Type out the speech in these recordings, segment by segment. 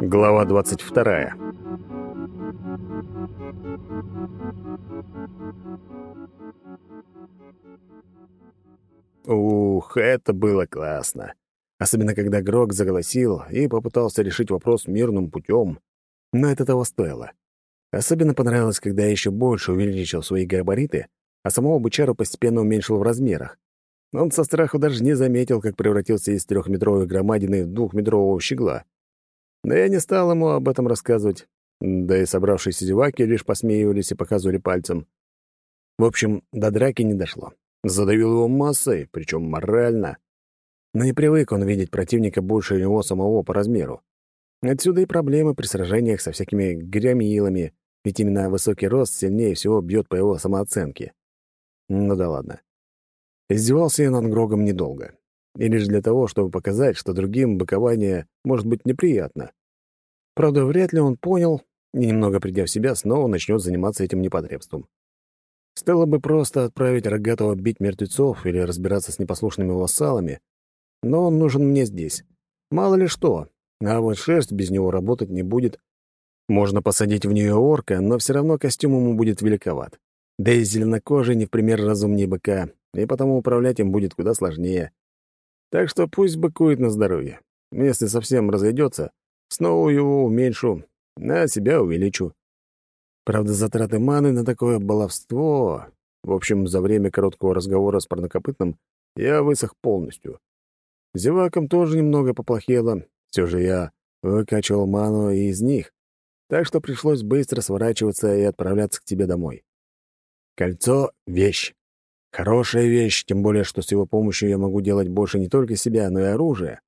Глава 22. Ух, это было классно. Особенно, когда Грок заголосил и попытался решить вопрос мирным путем. Но это того стоило. Особенно понравилось, когда я еще больше увеличил свои габариты, а самого бычару постепенно уменьшил в размерах. Он со страху даже не заметил, как превратился из трехметровой громадины в двухметрового щегла. Но я не стал ему об этом рассказывать. Да и собравшиеся зеваки лишь посмеивались и показывали пальцем. В общем, до драки не дошло. Задавил его массой, причем морально. Но не привык он видеть противника больше него самого по размеру. Отсюда и проблемы при сражениях со всякими громилами, ведь именно высокий рост сильнее всего бьет по его самооценке. Ну да ладно. Издевался я над Грогом недолго. И лишь для того, чтобы показать, что другим быкование может быть неприятно. Правда, вряд ли он понял, и, немного придя в себя, снова начнет заниматься этим непотребством. Стоило бы просто отправить Рогатого бить мертвецов или разбираться с непослушными вассалами, но он нужен мне здесь. Мало ли что, а вот шерсть без него работать не будет. Можно посадить в нее орка, но все равно костюм ему будет великоват. Да и зеленокожий не в пример разумнее быка, и потому управлять им будет куда сложнее. Так что пусть быкует на здоровье. Если совсем разойдется, снова его уменьшу, а себя увеличу. Правда, затраты маны на такое баловство... В общем, за время короткого разговора с парнокопытным я высох полностью. Зевакам тоже немного поплохело. Все же я выкачивал ману и из них, так что пришлось быстро сворачиваться и отправляться к тебе домой. Кольцо — вещь. Хорошая вещь, тем более, что с его помощью я могу делать больше не только себя, но и оружие.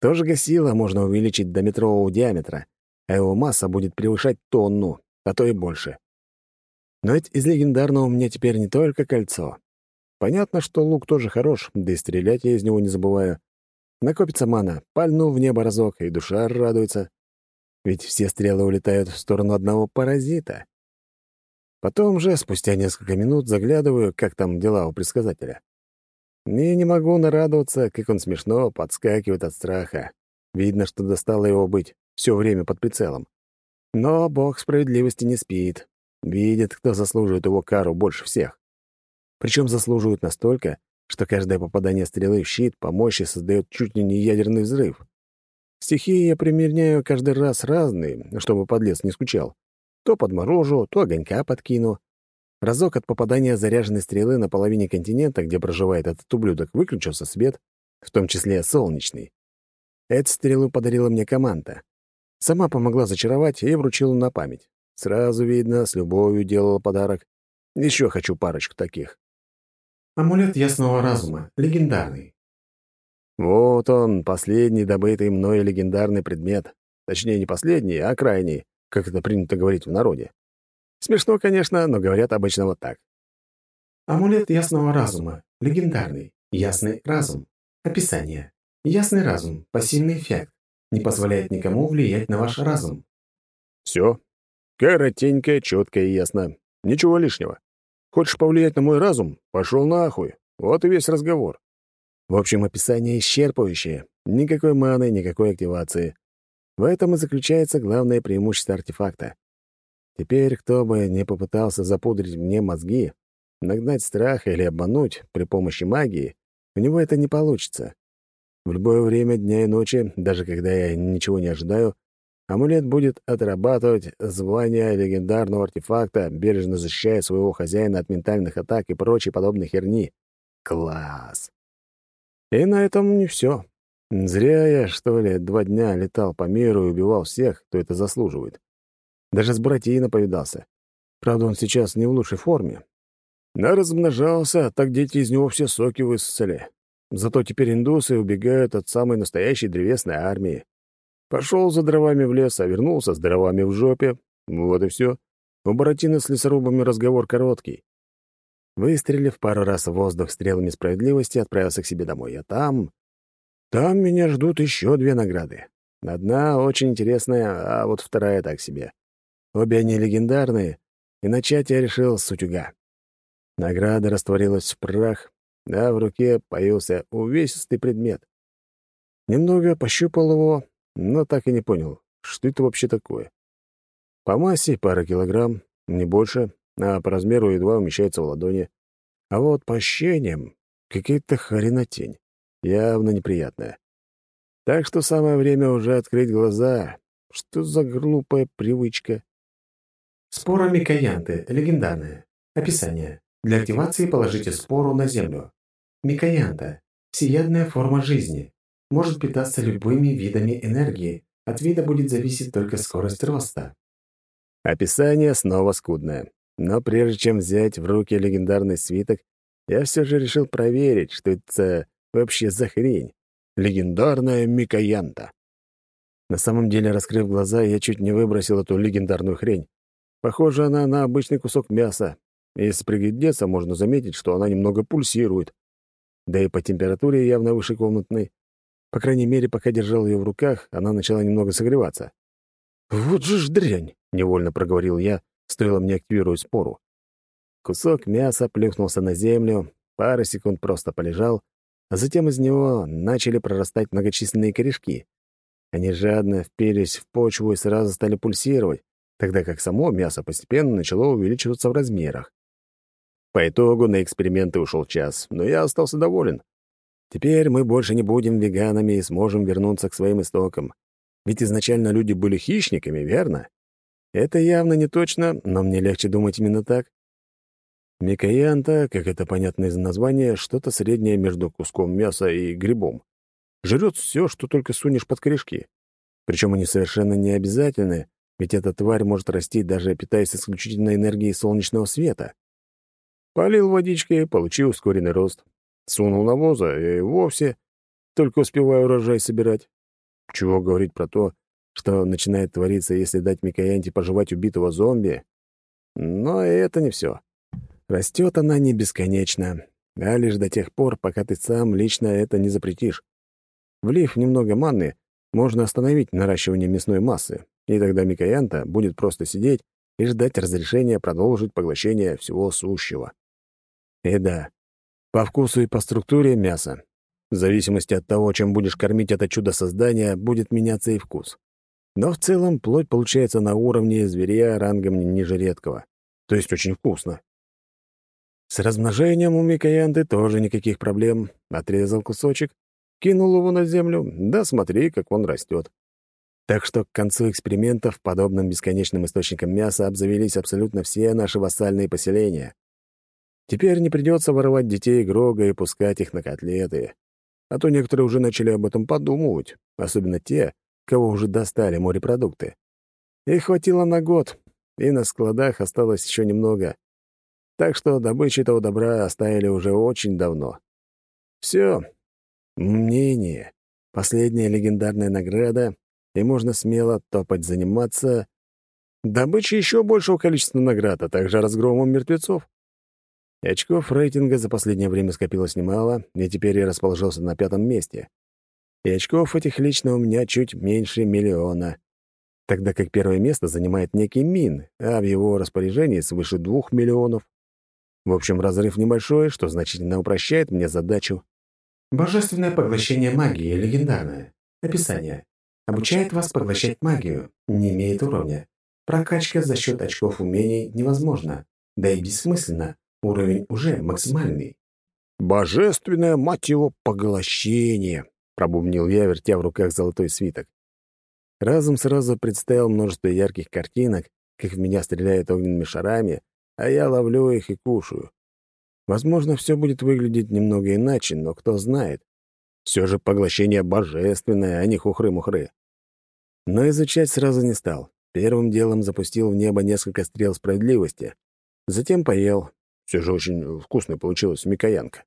Тоже гасило можно увеличить до метрового диаметра, а его масса будет превышать тонну, а то и больше. Но ведь из легендарного у меня теперь не только кольцо. Понятно, что лук тоже хорош, да и стрелять я из него не забываю. Накопится мана, пальну в небо разок, и душа радуется. Ведь все стрелы улетают в сторону одного паразита. Потом же, спустя несколько минут, заглядываю, как там дела у предсказателя. И не могу нарадоваться, как он смешно подскакивает от страха. Видно, что достало его быть все время под прицелом. Но бог справедливости не спит. Видит, кто заслуживает его кару больше всех. Причем заслуживают настолько, что каждое попадание стрелы в щит по мощи создает чуть ли не ядерный взрыв. Стихии я примеряю каждый раз разные, чтобы подлец не скучал. То подморожу, то огонька подкину. Разок от попадания заряженной стрелы на половине континента, где проживает этот ублюдок, выключился свет, в том числе солнечный. Эту стрелу подарила мне команда. Сама помогла зачаровать и вручила на память. Сразу видно, с любовью делала подарок. Еще хочу парочку таких. Амулет ясного разума. Легендарный. Вот он, последний добытый мной легендарный предмет. Точнее, не последний, а крайний, как это принято говорить в народе. Смешно, конечно, но говорят обычно вот так. Амулет ясного разума. Легендарный. Ясный разум. Описание. Ясный разум. Пассивный эффект не позволяет никому влиять на ваш разум. Все. Коротенько, четко и ясно. Ничего лишнего. Хочешь повлиять на мой разум? Пошел нахуй. Вот и весь разговор. В общем, описание исчерпывающее. Никакой маны, никакой активации. В этом и заключается главное преимущество артефакта. Теперь, кто бы не попытался запудрить мне мозги, нагнать страх или обмануть при помощи магии, у него это не получится. В любое время дня и ночи, даже когда я ничего не ожидаю, амулет будет отрабатывать звание легендарного артефакта, бережно защищая своего хозяина от ментальных атак и прочей подобной херни. Класс! И на этом не все. Зря я, что ли, два дня летал по миру и убивал всех, кто это заслуживает. Даже с Буратино повидался. Правда, он сейчас не в лучшей форме. Но размножался, так дети из него все соки высосали. Зато теперь индусы убегают от самой настоящей древесной армии. Пошел за дровами в лес, а вернулся с дровами в жопе. Вот и все. У Буратино с лесорубами разговор короткий. Выстрелив пару раз в воздух стрелами справедливости, отправился к себе домой. А там... Там меня ждут еще две награды. Одна очень интересная, а вот вторая так себе. Обе они легендарные, и начать я решил с утюга. Награда растворилась в прах, а в руке появился увесистый предмет. Немного пощупал его, но так и не понял, что это вообще такое. По массе пара килограмм, не больше, а по размеру едва умещается в ладони. А вот по ощущениям какая-то хренотень, явно неприятная. Так что самое время уже открыть глаза. Что за глупая привычка? Спора Микаянты, легендарная. Описание. Для активации положите спору на землю. Микаянта – всеядная форма жизни. Может питаться любыми видами энергии. От вида будет зависеть только скорость роста. Описание снова скудное. Но прежде чем взять в руки легендарный свиток, я все же решил проверить, что это вообще за хрень. Легендарная Микаянта. На самом деле, раскрыв глаза, я чуть не выбросил эту легендарную хрень. Похоже она на обычный кусок мяса. Если приглядеться, можно заметить, что она немного пульсирует. Да и по температуре явно выше комнатной. По крайней мере, пока держал ее в руках, она начала немного согреваться. «Вот же ж дрянь!» — невольно проговорил я, стоило мне активировать спору. Кусок мяса плюхнулся на землю, пару секунд просто полежал, а затем из него начали прорастать многочисленные корешки. Они жадно впились в почву и сразу стали пульсировать, тогда как само мясо постепенно начало увеличиваться в размерах. По итогу на эксперименты ушел час, но я остался доволен. Теперь мы больше не будем веганами и сможем вернуться к своим истокам. Ведь изначально люди были хищниками, верно? Это явно не точно, но мне легче думать именно так. Микаянта, как это понятно из названия, что-то среднее между куском мяса и грибом. Жрет все, что только сунешь под корешки. Причем они совершенно не обязательны, ведь эта тварь может расти, даже питаясь исключительно энергией солнечного света. Полил водичкой, получил ускоренный рост. Сунул навоза и вовсе только успеваю урожай собирать. Чего говорить про то, что начинает твориться, если дать Микаянте пожевать убитого зомби? Но это не все. Растет она не бесконечно, а лишь до тех пор, пока ты сам лично это не запретишь. Влив немного манны, можно остановить наращивание мясной массы, и тогда Микаянта будет просто сидеть и ждать разрешения продолжить поглощение всего сущего. И да, по вкусу и по структуре мясо. В зависимости от того, чем будешь кормить это чудо создания, будет меняться и вкус. Но в целом плоть получается на уровне зверя рангом ниже редкого. То есть очень вкусно. С размножением у Микаянды тоже никаких проблем. Отрезал кусочек, кинул его на землю, да смотри, как он растет. Так что к концу экспериментов подобным бесконечным источником мяса обзавелись абсолютно все наши вассальные поселения. Теперь не придется воровать детей Грога и пускать их на котлеты. А то некоторые уже начали об этом подумывать, особенно те, кого уже достали морепродукты. Их хватило на год, и на складах осталось еще немного. Так что добычу этого добра оставили уже очень давно. Все. Мнение. Последняя легендарная награда, и можно смело топать заниматься добычей еще большего количества наград, а также разгромом мертвецов. Очков рейтинга за последнее время скопилось немало, и теперь я расположился на пятом месте. И очков этих лично у меня чуть меньше миллиона. Тогда как первое место занимает некий Мин, а в его распоряжении свыше двух миллионов. В общем, разрыв небольшой, что значительно упрощает мне задачу. Божественное поглощение магии легендарное. Описание. Обучает вас поглощать магию, не имеет уровня. Прокачка за счет очков умений невозможна, да и бессмысленно, Уровень уже максимальный. «Божественное, мать его, поглощение!» — пробубнил я, вертя в руках золотой свиток. Разум сразу представил множество ярких картинок, как в меня стреляют огненными шарами, а я ловлю их и кушаю. Возможно, все будет выглядеть немного иначе, но кто знает. Все же поглощение божественное, а не хухры-мухры. Но изучать сразу не стал. Первым делом запустил в небо несколько стрел справедливости. Затем поел, все же очень вкусной получилась микоянка.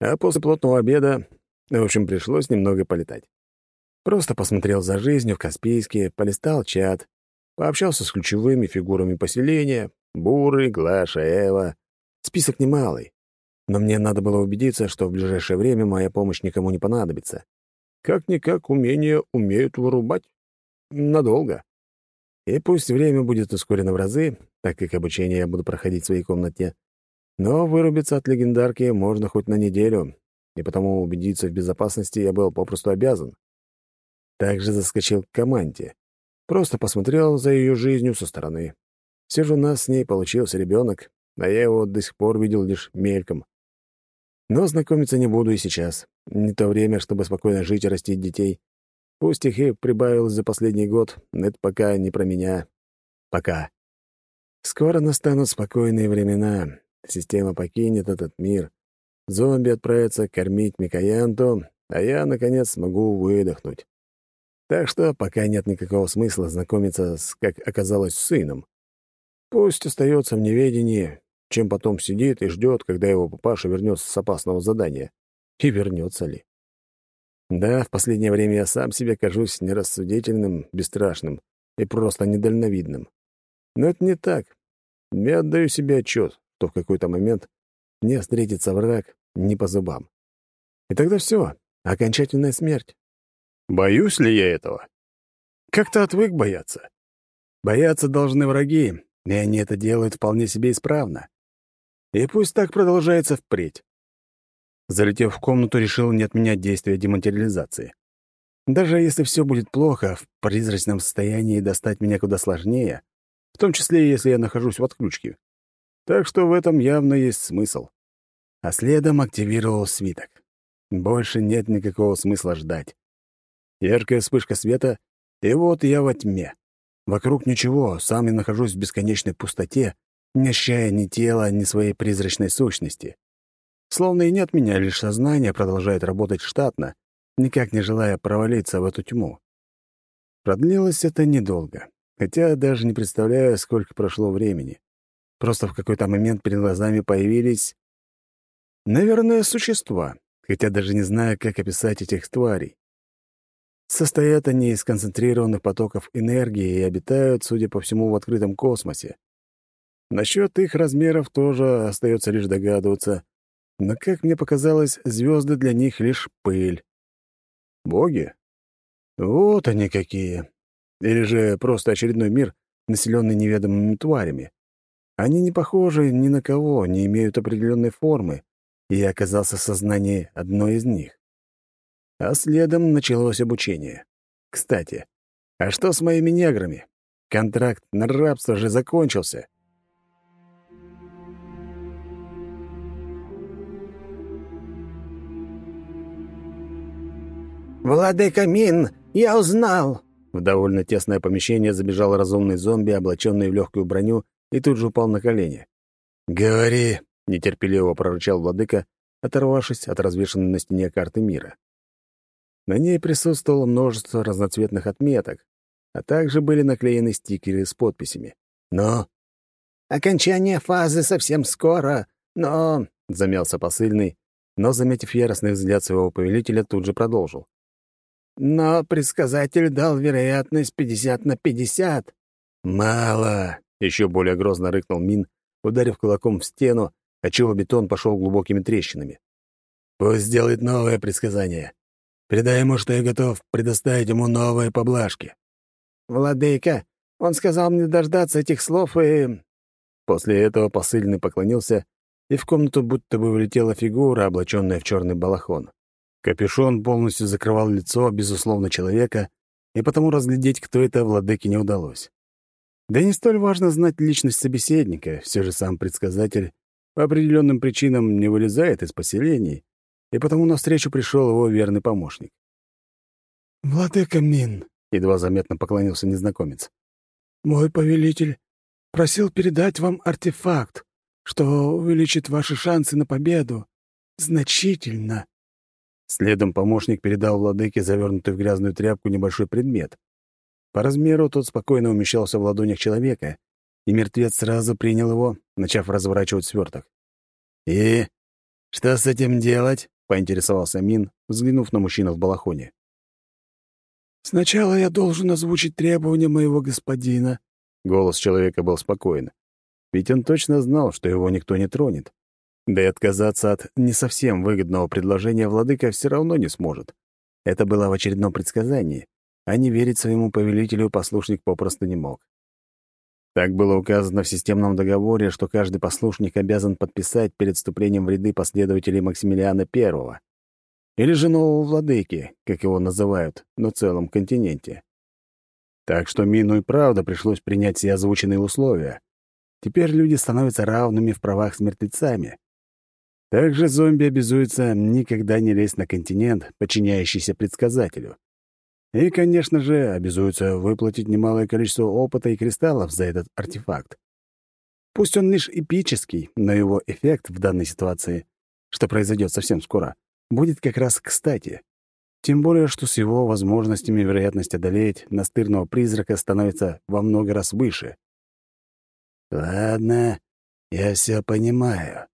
А после плотного обеда, в общем, пришлось немного полетать. Просто посмотрел за жизнью в Каспийске, полистал чат, пообщался с ключевыми фигурами поселения — Буры, Глаша, Эва. Список немалый. Но мне надо было убедиться, что в ближайшее время моя помощь никому не понадобится. Как-никак умения умеют вырубать. Надолго. И пусть время будет ускорено в разы, так как обучение я буду проходить в своей комнате, но вырубиться от легендарки можно хоть на неделю, и потому убедиться в безопасности я был попросту обязан. также заскочил к команде. Просто посмотрел за ее жизнью со стороны. Все же у нас с ней получился ребенок, а я его до сих пор видел лишь мельком. Но знакомиться не буду и сейчас. Не то время, чтобы спокойно жить и растить детей. Пусть их и прибавилось за последний год, но это пока не про меня. Пока. Скоро настанут спокойные времена. Система покинет этот мир. Зомби отправятся кормить Микаянту, а я, наконец, смогу выдохнуть. Так что пока нет никакого смысла знакомиться с, как оказалось, сыном. Пусть остается в неведении, чем потом сидит и ждет, когда его папаша вернется с опасного задания. И вернется ли? Да, в последнее время я сам себе кажусь нерассудительным, бесстрашным и просто недальновидным. Но это не так. Я отдаю себе отчет, что в какой-то момент мне встретится враг не по зубам. И тогда все, окончательная смерть. Боюсь ли я этого? Как-то отвык бояться. Бояться должны враги, и они это делают вполне себе исправно. И пусть так продолжается впредь. Залетев в комнату, решил не отменять действия дематериализации. Даже если все будет плохо, в призрачном состоянии достать меня куда сложнее, в том числе, если я нахожусь в отключке. Так что в этом явно есть смысл. А следом активировал свиток. Больше нет никакого смысла ждать. Яркая вспышка света, и вот я во тьме. Вокруг ничего, сам я нахожусь в бесконечной пустоте, не ощущая ни тела, ни своей призрачной сущности. Словно и нет меня, лишь сознание продолжает работать штатно, никак не желая провалиться в эту тьму. Продлилось это недолго, хотя даже не представляю, сколько прошло времени. Просто в какой-то момент перед глазами появились... Наверное, существа, хотя даже не знаю, как описать этих тварей. Состоят они из концентрированных потоков энергии и обитают, судя по всему, в открытом космосе. Насчет их размеров тоже остается лишь догадываться, но, как мне показалось, звезды для них лишь пыль. Боги? Вот они какие. Или же просто очередной мир, населенный неведомыми тварями. Они не похожи ни на кого, не имеют определенной формы, и я оказался в сознании одной из них. А следом началось обучение. Кстати, а что с моими неграми? Контракт на рабство же закончился. «Владыка Мин, я узнал!» В довольно тесное помещение забежал разумный зомби, облаченный в легкую броню, и тут же упал на колени. «Говори!» — нетерпеливо прорычал владыка, оторвавшись от развешанной на стене карты мира. На ней присутствовало множество разноцветных отметок, а также были наклеены стикеры с подписями. Но... «Окончание фазы совсем скоро, но...» — замялся посыльный, но, заметив яростный взгляд своего повелителя, тут же продолжил. «Но предсказатель дал вероятность пятьдесят на пятьдесят». «Мало!» — еще более грозно рыкнул Мин, ударив кулаком в стену, отчего бетон пошел глубокими трещинами. «Пусть сделает новое предсказание. Передай ему, что я готов предоставить ему новые поблажки». «Владыка, он сказал мне дождаться этих слов и...» После этого посыльный поклонился, и в комнату будто бы влетела фигура, облаченная в черный балахон. Капюшон полностью закрывал лицо, безусловно, человека, и потому разглядеть, кто это, владыке не удалось. Да и не столь важно знать личность собеседника, все же сам предсказатель по определенным причинам не вылезает из поселений, и потому навстречу пришел его верный помощник. «Владыка Мин», — едва заметно поклонился незнакомец, — «мой повелитель просил передать вам артефакт, что увеличит ваши шансы на победу значительно». Следом помощник передал владыке завернутый в грязную тряпку небольшой предмет. По размеру тот спокойно умещался в ладонях человека, и мертвец сразу принял его, начав разворачивать сверток. «И что с этим делать?» Поинтересовался Мин, взглянув на мужчину в балахоне. «Сначала я должен озвучить требования моего господина». Голос человека был спокоен. Ведь он точно знал, что его никто не тронет. Да и отказаться от не совсем выгодного предложения владыка все равно не сможет. Это было в очередном предсказании, а не верить своему повелителю послушник попросту не мог. Так было указано в системном договоре, что каждый послушник обязан подписать перед вступлением в ряды последователей Максимилиана I. или же нового владыки, как его называют, на целом континенте. Так что Мину и правда пришлось принять все озвученные условия. Теперь люди становятся равными в правах с мертвецами. Также зомби обязуются никогда не лезть на континент, подчиняющийся предсказателю. И, конечно же, обязуются выплатить немалое количество опыта и кристаллов за этот артефакт. Пусть он лишь эпический, но его эффект в данной ситуации, что произойдет совсем скоро, будет как раз кстати. Тем более, что с его возможностями вероятность одолеть настырного призрака становится во много раз выше. «Ладно, я все понимаю.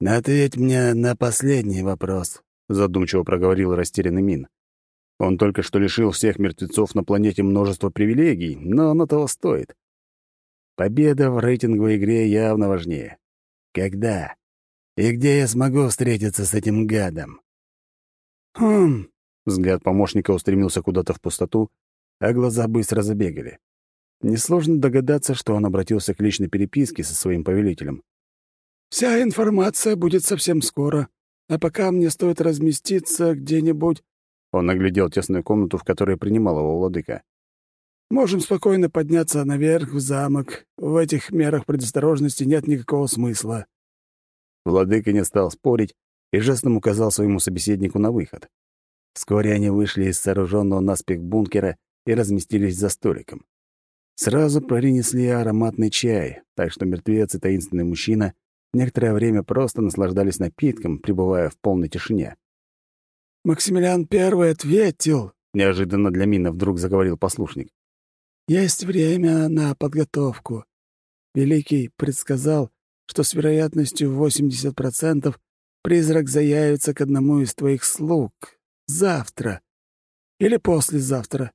Но ответь мне на последний вопрос», — задумчиво проговорил растерянный Мин. Он только что лишил всех мертвецов на планете множества привилегий, но оно того стоит. Победа в рейтинговой игре явно важнее. Когда? И где я смогу встретиться с этим гадом? Хм. Взгляд помощника устремился куда-то в пустоту, а глаза быстро забегали. Несложно догадаться, что он обратился к личной переписке со своим повелителем. «Вся информация будет совсем скоро, а пока мне стоит разместиться где-нибудь...» Он оглядел тесную комнату, в которой принимал его владыка. Можем спокойно подняться наверх, в замок. В этих мерах предосторожности нет никакого смысла». Владыка не стал спорить и жестом указал своему собеседнику на выход. Вскоре они вышли из сооруженного наспех бункера и разместились за столиком. Сразу принесли ароматный чай, так что мертвец и таинственный мужчина некоторое время просто наслаждались напитком, пребывая в полной тишине. «Максимилиан Первый ответил», — неожиданно для Мина вдруг заговорил послушник. Есть время на подготовку. Великий предсказал, что с вероятностью 80% призрак заявится к одному из твоих слуг завтра или послезавтра.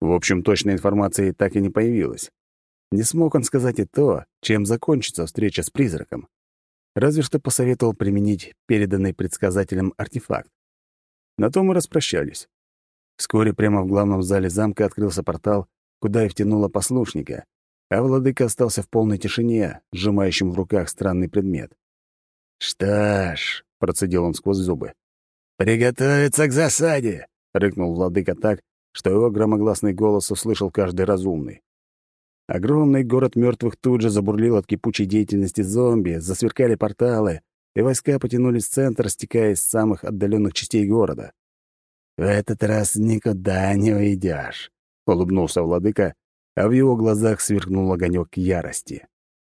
В общем, точной информации так и не появилось. Не смог он сказать и то, чем закончится встреча с призраком. Разве что посоветовал применить переданный предсказателем артефакт. На том мы распрощались. Вскоре прямо в главном зале замка открылся портал, куда и втянуло послушника, а владыка остался в полной тишине, сжимающим в руках странный предмет. «Что ж», — процедил он сквозь зубы, — «приготовиться к засаде!» — рыкнул владыка так, что его громогласный голос услышал каждый разумный. Огромный город мертвых тут же забурлил от кипучей деятельности зомби, засверкали порталы, и войска потянулись в центр, стекаясь с самых отдаленных частей города. «В этот раз никуда не уйдешь», — улыбнулся владыка, а в его глазах сверкнул огонек ярости.